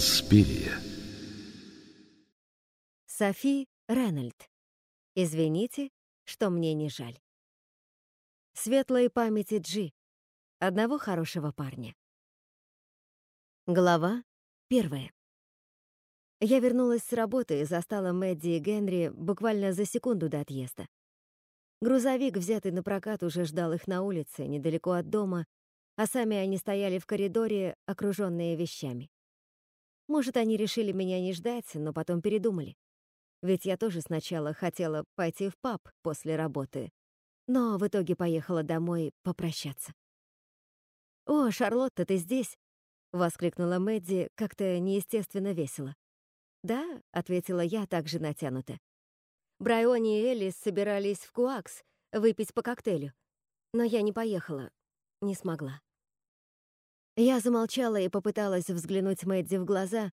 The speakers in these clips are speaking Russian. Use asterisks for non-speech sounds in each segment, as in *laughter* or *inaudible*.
Инспирия. Софи Ренальд. Извините, что мне не жаль. Светлой памяти Джи. Одного хорошего парня. Глава первая. Я вернулась с работы и застала Мэдди и Генри буквально за секунду до отъезда. Грузовик, взятый на прокат, уже ждал их на улице, недалеко от дома, а сами они стояли в коридоре, окруженные вещами. Может, они решили меня не ждать, но потом передумали. Ведь я тоже сначала хотела пойти в паб после работы, но в итоге поехала домой попрощаться. «О, Шарлотта, ты здесь?» — воскликнула Мэдди как-то неестественно весело. «Да», — ответила я также натянуто. Брайони и Элис собирались в Куакс выпить по коктейлю, но я не поехала, не смогла. Я замолчала и попыталась взглянуть Мэдди в глаза,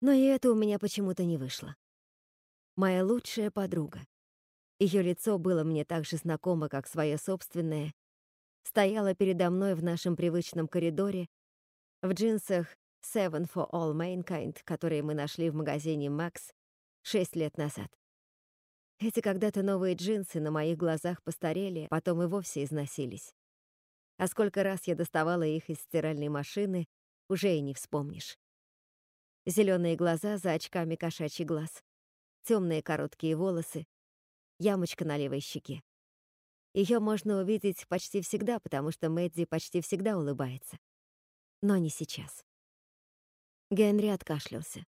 но и это у меня почему-то не вышло моя лучшая подруга. Ее лицо было мне так же знакомо, как свое собственное, стояла передо мной в нашем привычном коридоре, в джинсах Seven for All Mankind, которые мы нашли в магазине Max шесть лет назад. Эти когда-то новые джинсы на моих глазах постарели, потом и вовсе износились. А сколько раз я доставала их из стиральной машины, уже и не вспомнишь. Зеленые глаза за очками кошачий глаз темные короткие волосы, ямочка на левой щеке. Ее можно увидеть почти всегда, потому что Мэдди почти всегда улыбается. Но не сейчас. Генри откашлялся.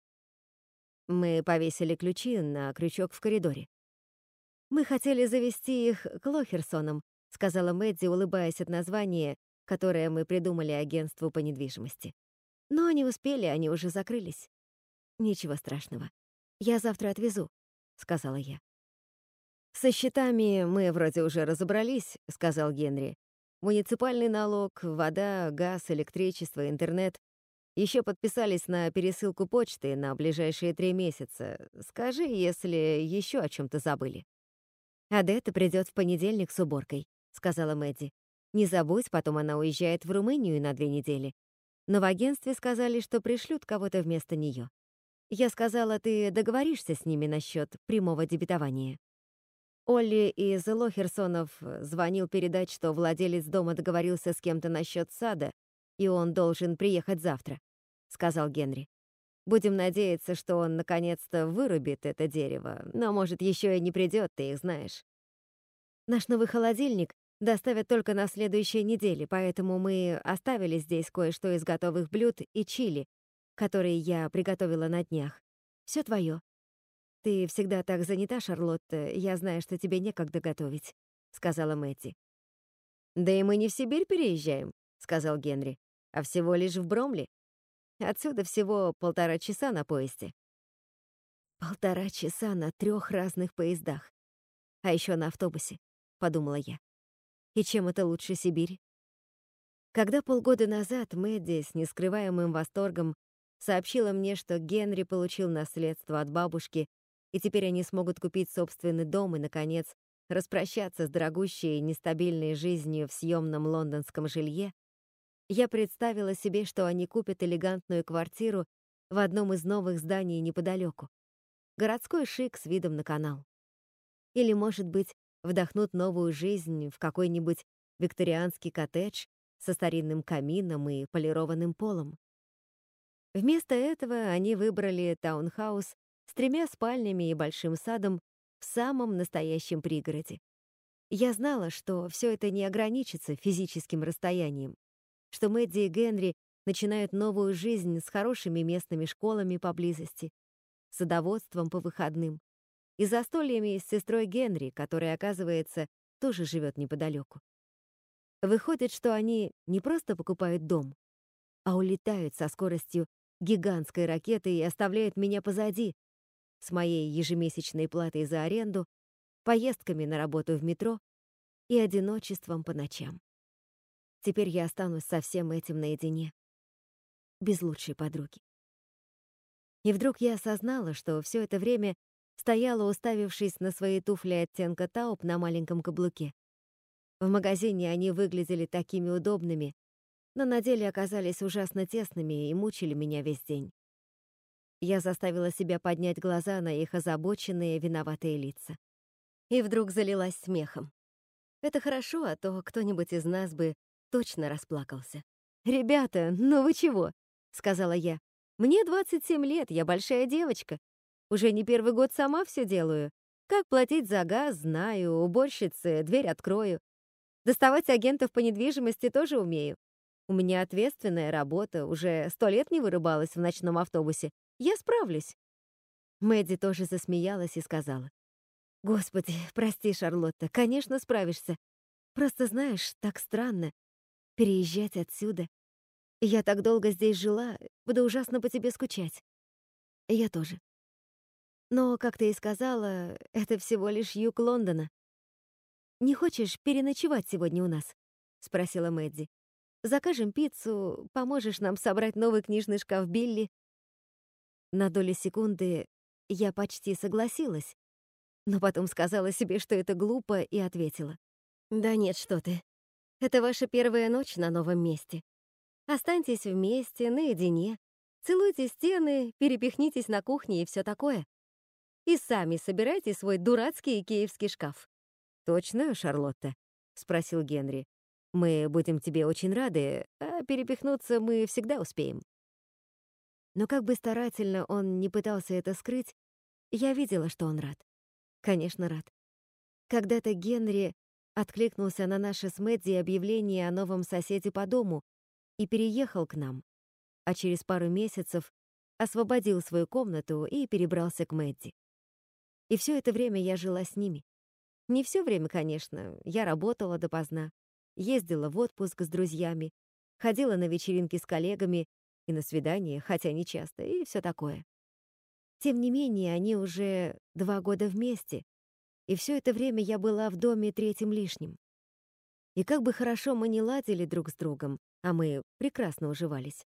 Мы повесили ключи на крючок в коридоре. «Мы хотели завести их к Лохерсонам», — сказала Мэдди, улыбаясь от названия, которое мы придумали агентству по недвижимости. Но не успели, они уже закрылись. Ничего страшного. «Я завтра отвезу», — сказала я. «Со счетами мы вроде уже разобрались», — сказал Генри. «Муниципальный налог, вода, газ, электричество, интернет. Еще подписались на пересылку почты на ближайшие три месяца. Скажи, если еще о чем-то забыли». «Адетта придет в понедельник с уборкой», — сказала Мэдди. «Не забудь, потом она уезжает в Румынию на две недели. Но в агентстве сказали, что пришлют кого-то вместо нее. Я сказала, ты договоришься с ними насчет прямого дебетования. Олли из Лохерсонов звонил передать, что владелец дома договорился с кем-то насчет сада, и он должен приехать завтра, сказал Генри. Будем надеяться, что он наконец-то вырубит это дерево, но, может, еще и не придет, ты их знаешь. Наш новый холодильник доставят только на следующей неделе, поэтому мы оставили здесь кое-что из готовых блюд и чили, которые я приготовила на днях. Все твое. Ты всегда так занята, Шарлотта, я знаю, что тебе некогда готовить», — сказала Мэтти. «Да и мы не в Сибирь переезжаем», — сказал Генри, «а всего лишь в Бромли. Отсюда всего полтора часа на поезде». «Полтора часа на трех разных поездах. А еще на автобусе», — подумала я. «И чем это лучше Сибирь?» Когда полгода назад Мэдди с нескрываемым восторгом сообщила мне, что Генри получил наследство от бабушки, и теперь они смогут купить собственный дом и, наконец, распрощаться с дорогущей и нестабильной жизнью в съемном лондонском жилье, я представила себе, что они купят элегантную квартиру в одном из новых зданий неподалеку. Городской шик с видом на канал. Или, может быть, вдохнут новую жизнь в какой-нибудь викторианский коттедж со старинным камином и полированным полом. Вместо этого они выбрали таунхаус с тремя спальнями и большим садом в самом настоящем пригороде. Я знала, что все это не ограничится физическим расстоянием, что Мэдди и Генри начинают новую жизнь с хорошими местными школами поблизости, садоводством по выходным и застольями с сестрой Генри, которая, оказывается, тоже живет неподалеку. Выходит, что они не просто покупают дом, а улетают со скоростью гигантской ракетой и оставляет меня позади, с моей ежемесячной платой за аренду, поездками на работу в метро и одиночеством по ночам. Теперь я останусь со всем этим наедине, без лучшей подруги. И вдруг я осознала, что все это время стояла, уставившись на свои туфли оттенка тауп на маленьком каблуке. В магазине они выглядели такими удобными, но на деле оказались ужасно тесными и мучили меня весь день. Я заставила себя поднять глаза на их озабоченные, виноватые лица. И вдруг залилась смехом. Это хорошо, а то кто-нибудь из нас бы точно расплакался. «Ребята, ну вы чего?» — сказала я. «Мне 27 лет, я большая девочка. Уже не первый год сама все делаю. Как платить за газ, знаю, уборщицы, дверь открою. Доставать агентов по недвижимости тоже умею. У меня ответственная работа, уже сто лет не вырубалась в ночном автобусе. Я справлюсь». Мэдди тоже засмеялась и сказала. «Господи, прости, Шарлотта, конечно, справишься. Просто знаешь, так странно переезжать отсюда. Я так долго здесь жила, буду ужасно по тебе скучать. Я тоже. Но, как ты и сказала, это всего лишь юг Лондона. «Не хочешь переночевать сегодня у нас?» — спросила Мэдди. «Закажем пиццу, поможешь нам собрать новый книжный шкаф Билли». На долю секунды я почти согласилась, но потом сказала себе, что это глупо, и ответила. «Да нет, что ты. Это ваша первая ночь на новом месте. Останьтесь вместе, наедине, целуйте стены, перепихнитесь на кухне и все такое. И сами собирайте свой дурацкий киевский шкаф. «Точно, Шарлотта?» — спросил Генри. «Мы будем тебе очень рады, а перепихнуться мы всегда успеем». Но как бы старательно он не пытался это скрыть, я видела, что он рад. Конечно, рад. Когда-то Генри откликнулся на наше с Мэдди объявление о новом соседе по дому и переехал к нам, а через пару месяцев освободил свою комнату и перебрался к Мэдди. И все это время я жила с ними. Не все время, конечно. Я работала допоздна, ездила в отпуск с друзьями, ходила на вечеринки с коллегами и на свидания, хотя не часто, и все такое. Тем не менее, они уже два года вместе, и все это время я была в доме третьим лишним. И как бы хорошо мы не ладили друг с другом, а мы прекрасно уживались,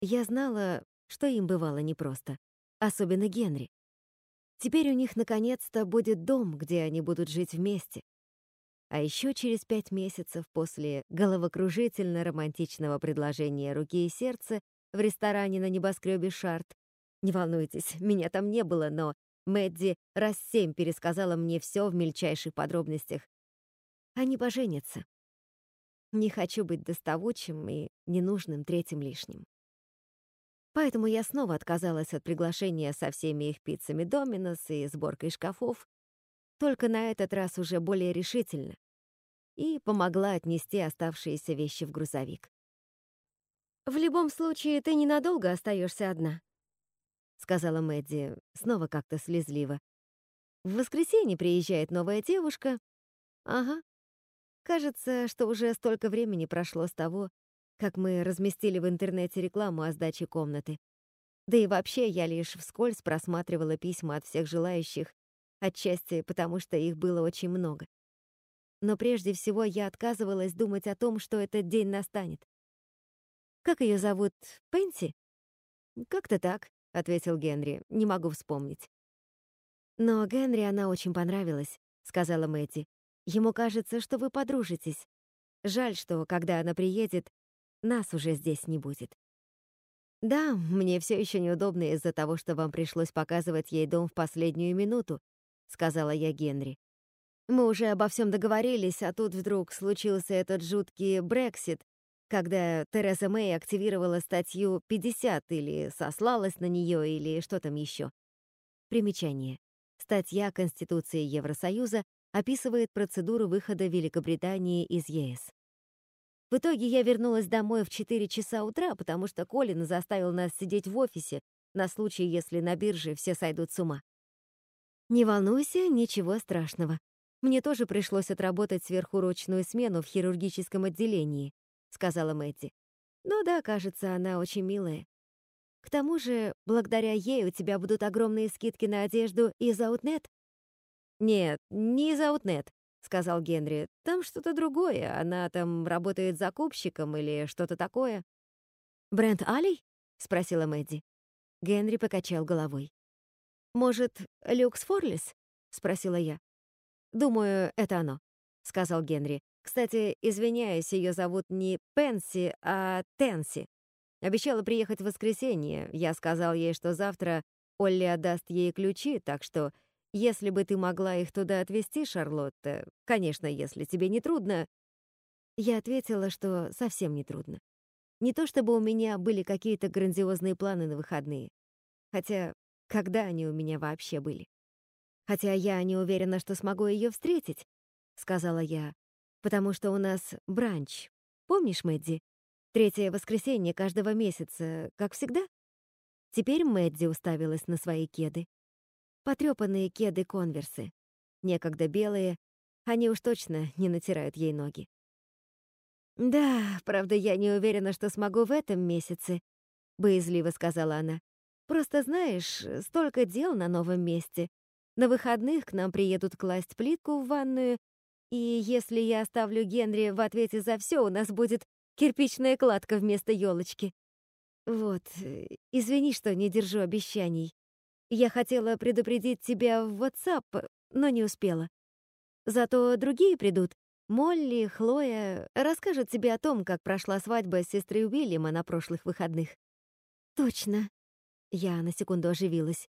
я знала, что им бывало непросто, особенно Генри. Теперь у них наконец-то будет дом, где они будут жить вместе. А еще через пять месяцев после головокружительно-романтичного предложения руки и сердца в ресторане на небоскребе Шарт. Не волнуйтесь, *laughs* меня там не было, но Мэдди раз семь пересказала мне все в мельчайших подробностях. Они поженятся. Не хочу быть доставучим и ненужным третьим лишним. Поэтому я снова отказалась от приглашения со всеми их пиццами Доминос и сборкой шкафов, только на этот раз уже более решительно, и помогла отнести оставшиеся вещи в грузовик. «В любом случае, ты ненадолго остаешься одна», — сказала Мэдди, снова как-то слезливо. «В воскресенье приезжает новая девушка. Ага. Кажется, что уже столько времени прошло с того, как мы разместили в интернете рекламу о сдаче комнаты. Да и вообще я лишь вскользь просматривала письма от всех желающих, отчасти потому, что их было очень много. Но прежде всего я отказывалась думать о том, что этот день настанет. «Как ее зовут? Пенси?» «Как-то так», — ответил Генри, — «не могу вспомнить». «Но Генри она очень понравилась», — сказала Мэтти. «Ему кажется, что вы подружитесь. Жаль, что, когда она приедет, нас уже здесь не будет. Да, мне все еще неудобно из-за того, что вам пришлось показывать ей дом в последнюю минуту, сказала я Генри. Мы уже обо всем договорились, а тут вдруг случился этот жуткий Брексит, когда Тереза Мэй активировала статью 50 или сослалась на нее или что там еще. Примечание. Статья Конституции Евросоюза описывает процедуру выхода Великобритании из ЕС. В итоге я вернулась домой в 4 часа утра, потому что Колин заставил нас сидеть в офисе на случай, если на бирже все сойдут с ума. Не волнуйся, ничего страшного. Мне тоже пришлось отработать сверхурочную смену в хирургическом отделении, сказала Мэтти. Ну да, кажется, она очень милая. К тому же, благодаря ей у тебя будут огромные скидки на одежду из Outnet. Нет, не из Outnet, сказал Генри. Там что-то другое. Она там работает закупщиком или что-то такое. Бренд Алей? спросила Мэдди. Генри покачал головой. Может, Люкс Форлис? спросила я. Думаю, это оно, сказал Генри. Кстати, извиняюсь, ее зовут не Пенси, а Тенси. Обещала приехать в воскресенье. Я сказал ей, что завтра Олли отдаст ей ключи, так что если бы ты могла их туда отвезти, Шарлотта, конечно, если тебе не трудно...» Я ответила, что совсем не трудно. Не то чтобы у меня были какие-то грандиозные планы на выходные. Хотя, когда они у меня вообще были? Хотя я не уверена, что смогу ее встретить, сказала я, потому что у нас бранч. Помнишь, Мэдди? Третье воскресенье каждого месяца, как всегда? Теперь Мэдди уставилась на свои кеды. Потрёпанные кеды-конверсы. Некогда белые, они уж точно не натирают ей ноги. «Да, правда, я не уверена, что смогу в этом месяце», — боязливо сказала она. «Просто знаешь, столько дел на новом месте. На выходных к нам приедут класть плитку в ванную, и если я оставлю Генри в ответе за все, у нас будет кирпичная кладка вместо елочки. Вот, извини, что не держу обещаний. Я хотела предупредить тебя в WhatsApp, но не успела. Зато другие придут. Молли, Хлоя расскажут тебе о том, как прошла свадьба с сестрой Уильяма на прошлых выходных. Точно. Я на секунду оживилась.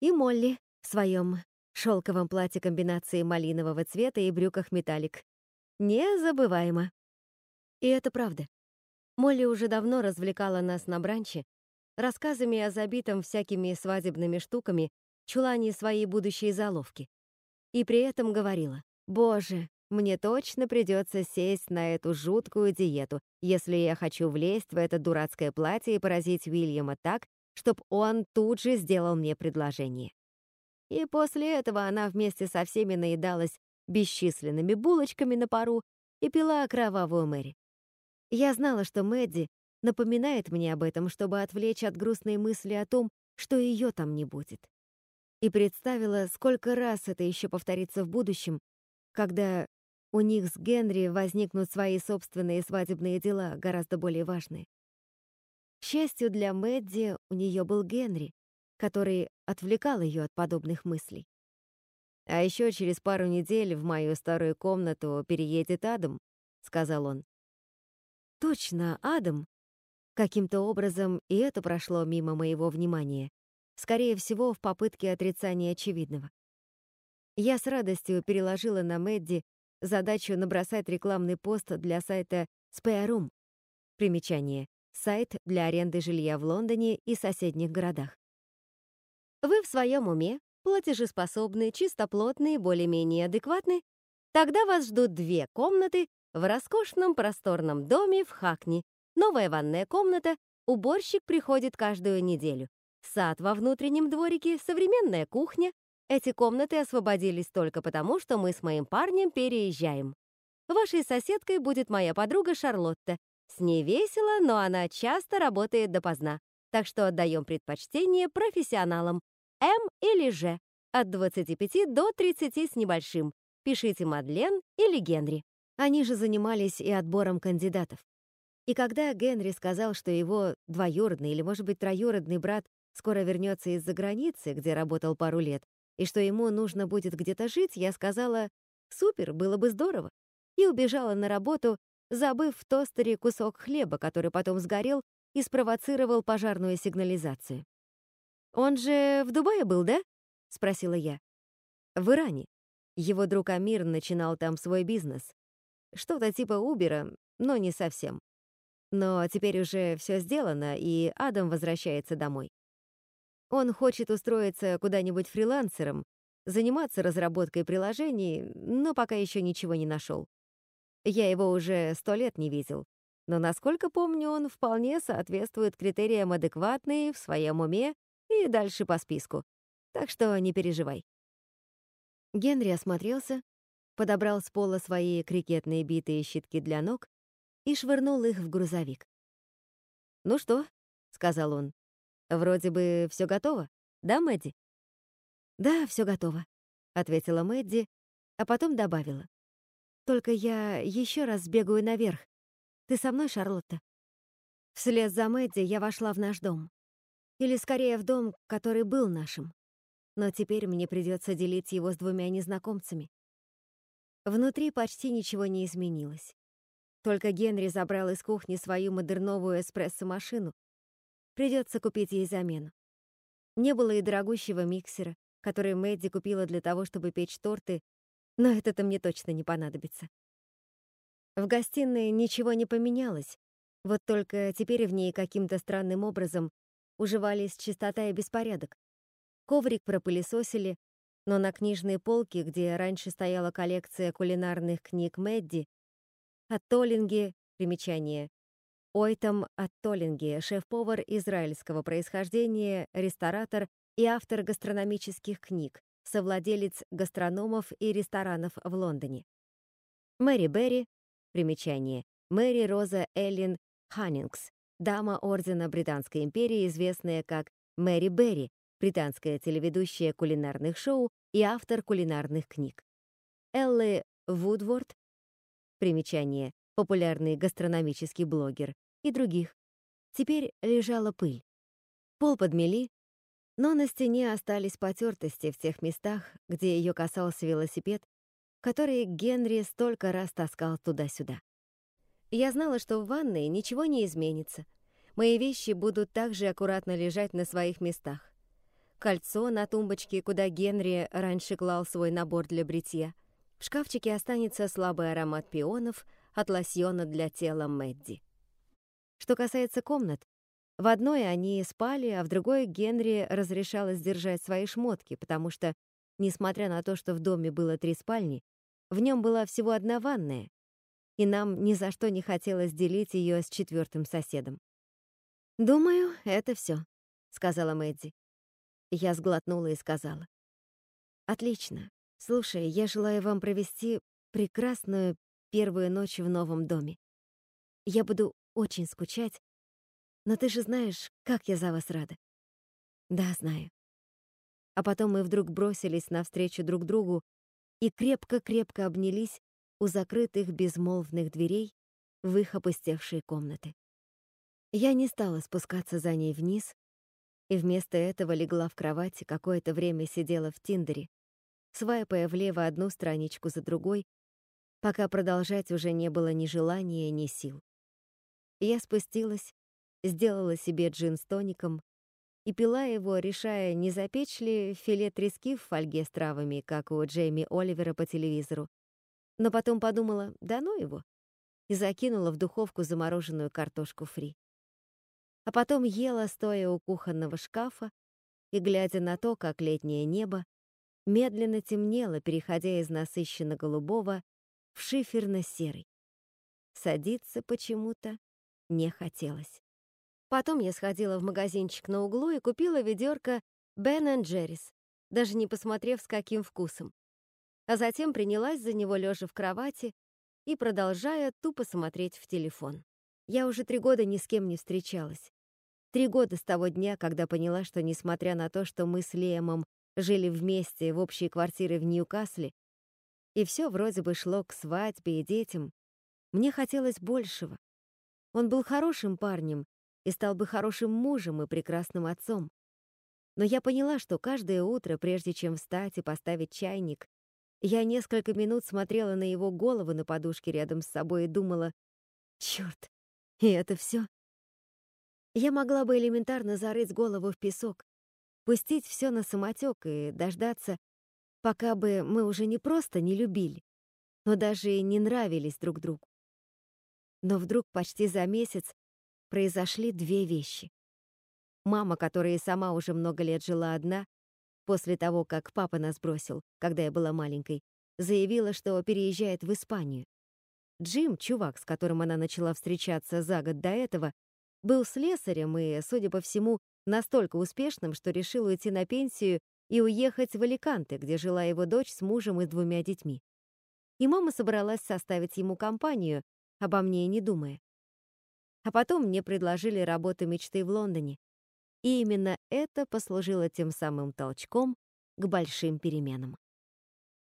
И Молли в своем шелковом платье комбинации малинового цвета и брюках металлик. Незабываемо. И это правда. Молли уже давно развлекала нас на бранче рассказами о забитом всякими свадебными штуками чулане своей будущей заловки. И при этом говорила, «Боже, мне точно придется сесть на эту жуткую диету, если я хочу влезть в это дурацкое платье и поразить Уильяма так, чтобы он тут же сделал мне предложение. И после этого она вместе со всеми наедалась бесчисленными булочками на пару и пила кровавую Мэри. Я знала, что Мэдди напоминает мне об этом, чтобы отвлечь от грустной мысли о том, что ее там не будет. И представила, сколько раз это еще повторится в будущем, когда у них с Генри возникнут свои собственные свадебные дела, гораздо более важные. К счастью для Мэдди, у нее был Генри, который отвлекал ее от подобных мыслей. «А еще через пару недель в мою старую комнату переедет Адам», — сказал он. «Точно, Адам!» Каким-то образом и это прошло мимо моего внимания, скорее всего, в попытке отрицания очевидного. Я с радостью переложила на Мэдди задачу набросать рекламный пост для сайта Spare Примечание. Сайт для аренды жилья в Лондоне и соседних городах. Вы в своем уме, платежеспособны, чистоплотные, более-менее адекватны? Тогда вас ждут две комнаты в роскошном просторном доме в Хакни. Новая ванная комната, уборщик приходит каждую неделю. Сад во внутреннем дворике, современная кухня. Эти комнаты освободились только потому, что мы с моим парнем переезжаем. Вашей соседкой будет моя подруга Шарлотта. С ней весело, но она часто работает допоздна так что отдаем предпочтение профессионалам. М или Ж. От 25 до 30 с небольшим. Пишите Мадлен или Генри. Они же занимались и отбором кандидатов. И когда Генри сказал, что его двоюродный или, может быть, троюродный брат скоро вернется из-за границы, где работал пару лет, и что ему нужно будет где-то жить, я сказала «Супер, было бы здорово», и убежала на работу, забыв в тостере кусок хлеба, который потом сгорел и спровоцировал пожарную сигнализацию. «Он же в Дубае был, да?» — спросила я. «В Иране. Его друг Амир начинал там свой бизнес. Что-то типа Убера, но не совсем. Но теперь уже все сделано, и Адам возвращается домой. Он хочет устроиться куда-нибудь фрилансером, заниматься разработкой приложений, но пока еще ничего не нашел. Я его уже сто лет не видел, но, насколько помню, он вполне соответствует критериям адекватный, в своем уме и дальше по списку. Так что не переживай. Генри осмотрелся, подобрал с пола свои крикетные биты и щитки для ног и швырнул их в грузовик. «Ну что?» — сказал он. «Вроде бы все готово, да, Мэдди?» «Да, все готово», — ответила Мэдди, а потом добавила. «Только я еще раз сбегаю наверх, ты со мной, Шарлотта?» Вслед за Мэдди я вошла в наш дом. Или скорее в дом, который был нашим. Но теперь мне придется делить его с двумя незнакомцами. Внутри почти ничего не изменилось. Только Генри забрал из кухни свою модерновую эспрессо-машину. Придется купить ей замену. Не было и дорогущего миксера, который Мэдди купила для того, чтобы печь торты, но это-то мне точно не понадобится. В гостиной ничего не поменялось, вот только теперь в ней каким-то странным образом уживались чистота и беспорядок. Коврик пропылесосили, но на книжной полке, где раньше стояла коллекция кулинарных книг Мэдди, от Толлинге, примечание, Ойтам от Толлинге, шеф-повар израильского происхождения, ресторатор и автор гастрономических книг, совладелец гастрономов и ресторанов в Лондоне. Мэри Берри, примечание, Мэри Роза Эллин Ханнингс, дама Ордена Британской империи, известная как Мэри Берри, британская телеведущая кулинарных шоу и автор кулинарных книг. Эллы Вудворд, примечание, популярный гастрономический блогер, и других. Теперь лежала пыль. Пол подмели, но на стене остались потертости в тех местах, где ее касался велосипед, который Генри столько раз таскал туда-сюда. Я знала, что в ванной ничего не изменится. Мои вещи будут также аккуратно лежать на своих местах. Кольцо на тумбочке, куда Генри раньше клал свой набор для бритья. В шкафчике останется слабый аромат пионов от лосьона для тела Мэдди. Что касается комнат, в одной они спали, а в другой Генри разрешалось держать свои шмотки, потому что, несмотря на то, что в доме было три спальни, в нем была всего одна ванная, и нам ни за что не хотелось делить ее с четвертым соседом. «Думаю, это все», — сказала Мэдди. Я сглотнула и сказала. «Отлично. Слушай, я желаю вам провести прекрасную первую ночь в новом доме. Я буду очень скучать, но ты же знаешь, как я за вас рада». «Да, знаю». А потом мы вдруг бросились навстречу друг другу и крепко-крепко обнялись, у закрытых безмолвных дверей в их опустевшие комнаты. Я не стала спускаться за ней вниз, и вместо этого легла в кровати, какое-то время сидела в Тиндере, свайпая влево одну страничку за другой, пока продолжать уже не было ни желания, ни сил. Я спустилась, сделала себе джин с тоником и пила его, решая, не запечь ли филе трески в фольге с травами, как у Джейми Оливера по телевизору, но потом подумала, да ну его, и закинула в духовку замороженную картошку фри. А потом ела, стоя у кухонного шкафа и глядя на то, как летнее небо медленно темнело, переходя из насыщенно-голубого в шиферно-серый. Садиться почему-то не хотелось. Потом я сходила в магазинчик на углу и купила ведерко Бен Джеррис, даже не посмотрев, с каким вкусом а затем принялась за него лежа в кровати и продолжая тупо смотреть в телефон. Я уже три года ни с кем не встречалась. Три года с того дня, когда поняла, что, несмотря на то, что мы с Лемом жили вместе в общей квартире в Ньюкасле, и все вроде бы шло к свадьбе и детям, мне хотелось большего. Он был хорошим парнем и стал бы хорошим мужем и прекрасным отцом. Но я поняла, что каждое утро, прежде чем встать и поставить чайник, я несколько минут смотрела на его голову на подушке рядом с собой и думала, «Чёрт, и это все. Я могла бы элементарно зарыть голову в песок, пустить все на самотек и дождаться, пока бы мы уже не просто не любили, но даже и не нравились друг другу. Но вдруг почти за месяц произошли две вещи. Мама, которая сама уже много лет жила одна, после того, как папа нас бросил, когда я была маленькой, заявила, что переезжает в Испанию. Джим, чувак, с которым она начала встречаться за год до этого, был слесарем и, судя по всему, настолько успешным, что решил уйти на пенсию и уехать в Аликанте, где жила его дочь с мужем и двумя детьми. И мама собралась составить ему компанию, обо мне не думая. А потом мне предложили работу мечты в Лондоне, и именно это послужило тем самым толчком к большим переменам.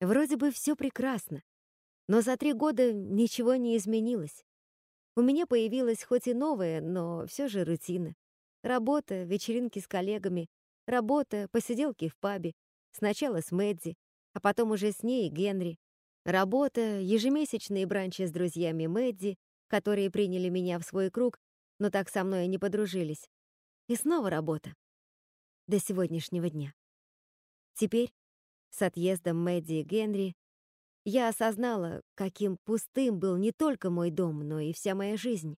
Вроде бы все прекрасно, но за три года ничего не изменилось. У меня появилась хоть и новая, но все же рутина. Работа, вечеринки с коллегами, работа, посиделки в пабе, сначала с Мэдди, а потом уже с ней и Генри. Работа, ежемесячные бранчи с друзьями Мэдди, которые приняли меня в свой круг, но так со мной и не подружились. И снова работа. До сегодняшнего дня. Теперь, с отъездом Мэдди и Генри, я осознала, каким пустым был не только мой дом, но и вся моя жизнь.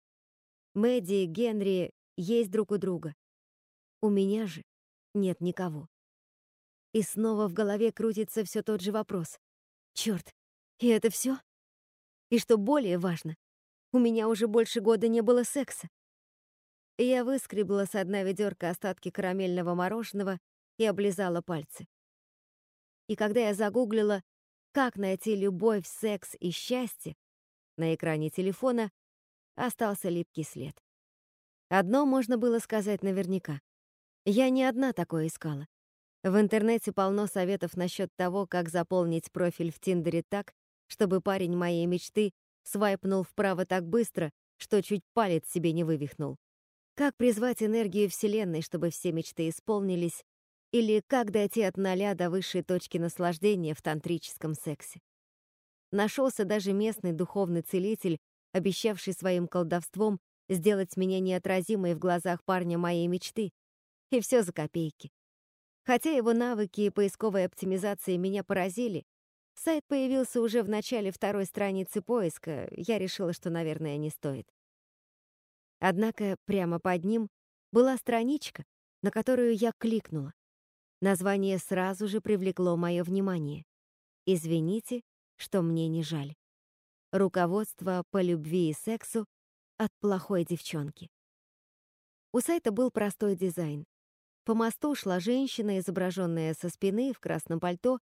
Мэдди и Генри есть друг у друга. У меня же нет никого. И снова в голове крутится все тот же вопрос. Черт, и это все? И что более важно, у меня уже больше года не было секса. Я выскребла с дна ведерка остатки карамельного мороженого и облизала пальцы. И когда я загуглила «Как найти любовь, секс и счастье», на экране телефона остался липкий след. Одно можно было сказать наверняка. Я не одна такое искала. В интернете полно советов насчет того, как заполнить профиль в Тиндере так, чтобы парень моей мечты свайпнул вправо так быстро, что чуть палец себе не вывихнул. Как призвать энергию Вселенной, чтобы все мечты исполнились, или как дойти от ноля до высшей точки наслаждения в тантрическом сексе. Нашелся даже местный духовный целитель, обещавший своим колдовством сделать меня неотразимой в глазах парня моей мечты. И все за копейки. Хотя его навыки поисковой оптимизации меня поразили, сайт появился уже в начале второй страницы поиска, я решила, что, наверное, не стоит. Однако прямо под ним была страничка, на которую я кликнула. Название сразу же привлекло мое внимание. «Извините, что мне не жаль». Руководство по любви и сексу от плохой девчонки. У сайта был простой дизайн. По мосту шла женщина, изображенная со спины в красном пальто.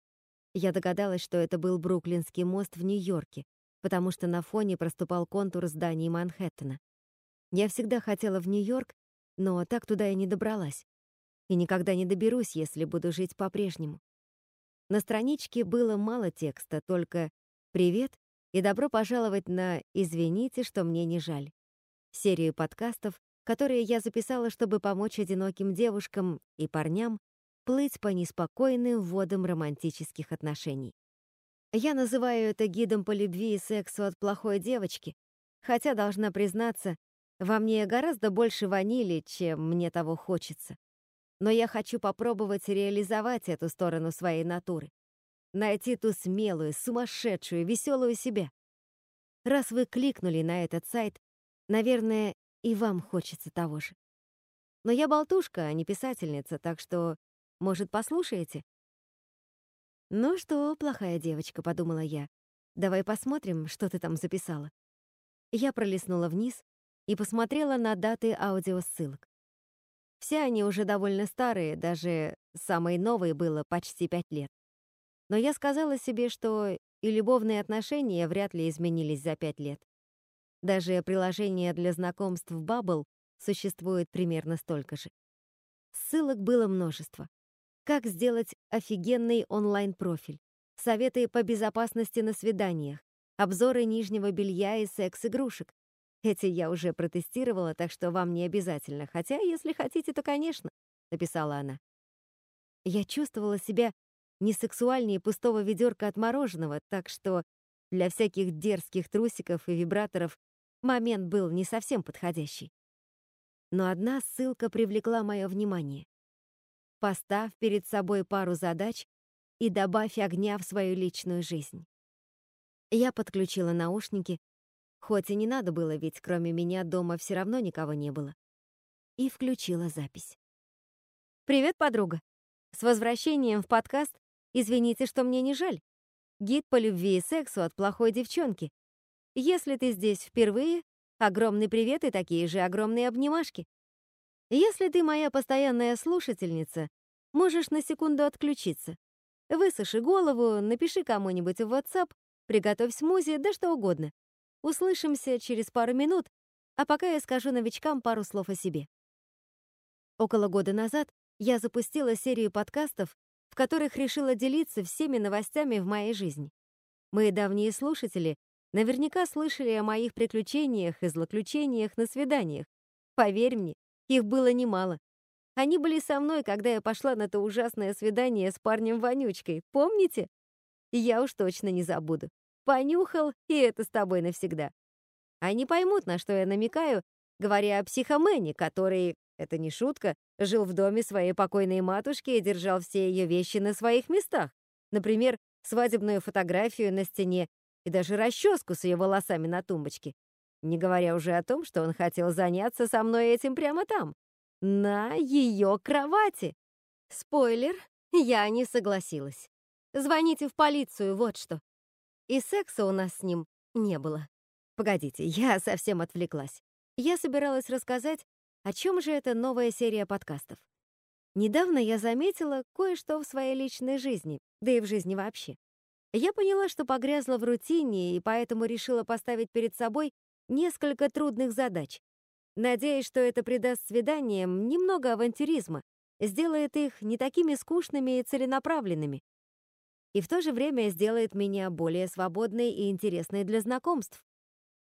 Я догадалась, что это был Бруклинский мост в Нью-Йорке, потому что на фоне проступал контур зданий Манхэттена. Я всегда хотела в Нью-Йорк, но так туда и не добралась. И никогда не доберусь, если буду жить по-прежнему. На страничке было мало текста, только «Привет» и «Добро пожаловать на «Извините, что мне не жаль» серию подкастов, которые я записала, чтобы помочь одиноким девушкам и парням плыть по неспокойным водам романтических отношений. Я называю это гидом по любви и сексу от плохой девочки, хотя, должна признаться, во мне гораздо больше ванили, чем мне того хочется. Но я хочу попробовать реализовать эту сторону своей натуры. Найти ту смелую, сумасшедшую, веселую себя. Раз вы кликнули на этот сайт, Наверное, и вам хочется того же. Но я болтушка, а не писательница, так что, может, послушаете? «Ну что, плохая девочка», — подумала я. «Давай посмотрим, что ты там записала». Я пролистнула вниз и посмотрела на даты аудиосылок. Все они уже довольно старые, даже самой новой было почти пять лет. Но я сказала себе, что и любовные отношения вряд ли изменились за пять лет. Даже приложение для знакомств в Bubble существует примерно столько же. Ссылок было множество. Как сделать офигенный онлайн-профиль, советы по безопасности на свиданиях, обзоры нижнего белья и секс-игрушек. Эти я уже протестировала, так что вам не обязательно, хотя, если хотите, то, конечно, — написала она. Я чувствовала себя не сексуальнее пустого ведерка от мороженого, так что для всяких дерзких трусиков и вибраторов Момент был не совсем подходящий. Но одна ссылка привлекла мое внимание. Поставь перед собой пару задач и добавь огня в свою личную жизнь. Я подключила наушники, хоть и не надо было, ведь кроме меня дома все равно никого не было, и включила запись. «Привет, подруга! С возвращением в подкаст «Извините, что мне не жаль» гид по любви и сексу от плохой девчонки, если ты здесь впервые, огромный привет и такие же огромные обнимашки. Если ты моя постоянная слушательница, можешь на секунду отключиться. Высуши голову, напиши кому-нибудь в WhatsApp, приготовь смузи, да что угодно. Услышимся через пару минут, а пока я скажу новичкам пару слов о себе. Около года назад я запустила серию подкастов, в которых решила делиться всеми новостями в моей жизни. Мои давние слушатели Наверняка слышали о моих приключениях и злоключениях на свиданиях. Поверь мне, их было немало. Они были со мной, когда я пошла на то ужасное свидание с парнем-вонючкой. Помните? Я уж точно не забуду. Понюхал, и это с тобой навсегда. Они поймут, на что я намекаю, говоря о психомене, который, это не шутка, жил в доме своей покойной матушки и держал все ее вещи на своих местах. Например, свадебную фотографию на стене и даже расческу с ее волосами на тумбочке. Не говоря уже о том, что он хотел заняться со мной этим прямо там, на ее кровати. Спойлер, я не согласилась. Звоните в полицию, вот что. И секса у нас с ним не было. Погодите, я совсем отвлеклась. Я собиралась рассказать, о чем же эта новая серия подкастов. Недавно я заметила кое-что в своей личной жизни, да и в жизни вообще. Я поняла, что погрязла в рутине и поэтому решила поставить перед собой несколько трудных задач. Надеюсь, что это придаст свиданиям немного авантюризма, сделает их не такими скучными и целенаправленными, и в то же время сделает меня более свободной и интересной для знакомств.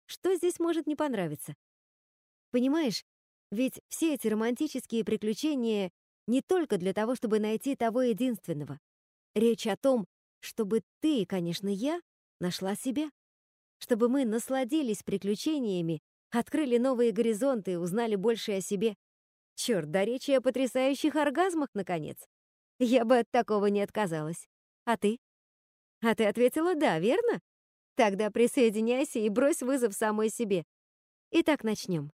Что здесь может не понравиться? Понимаешь, ведь все эти романтические приключения не только для того, чтобы найти того единственного. Речь о том, чтобы ты, конечно, я, нашла себя. Чтобы мы насладились приключениями, открыли новые горизонты, узнали больше о себе. Черт, до речи о потрясающих оргазмах, наконец. Я бы от такого не отказалась. А ты? А ты ответила «да», верно? Тогда присоединяйся и брось вызов самой себе. Итак, начнем.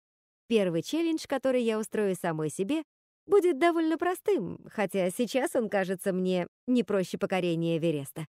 Первый челлендж, который я устрою самой себе, будет довольно простым, хотя сейчас он кажется мне не проще покорения Эвереста.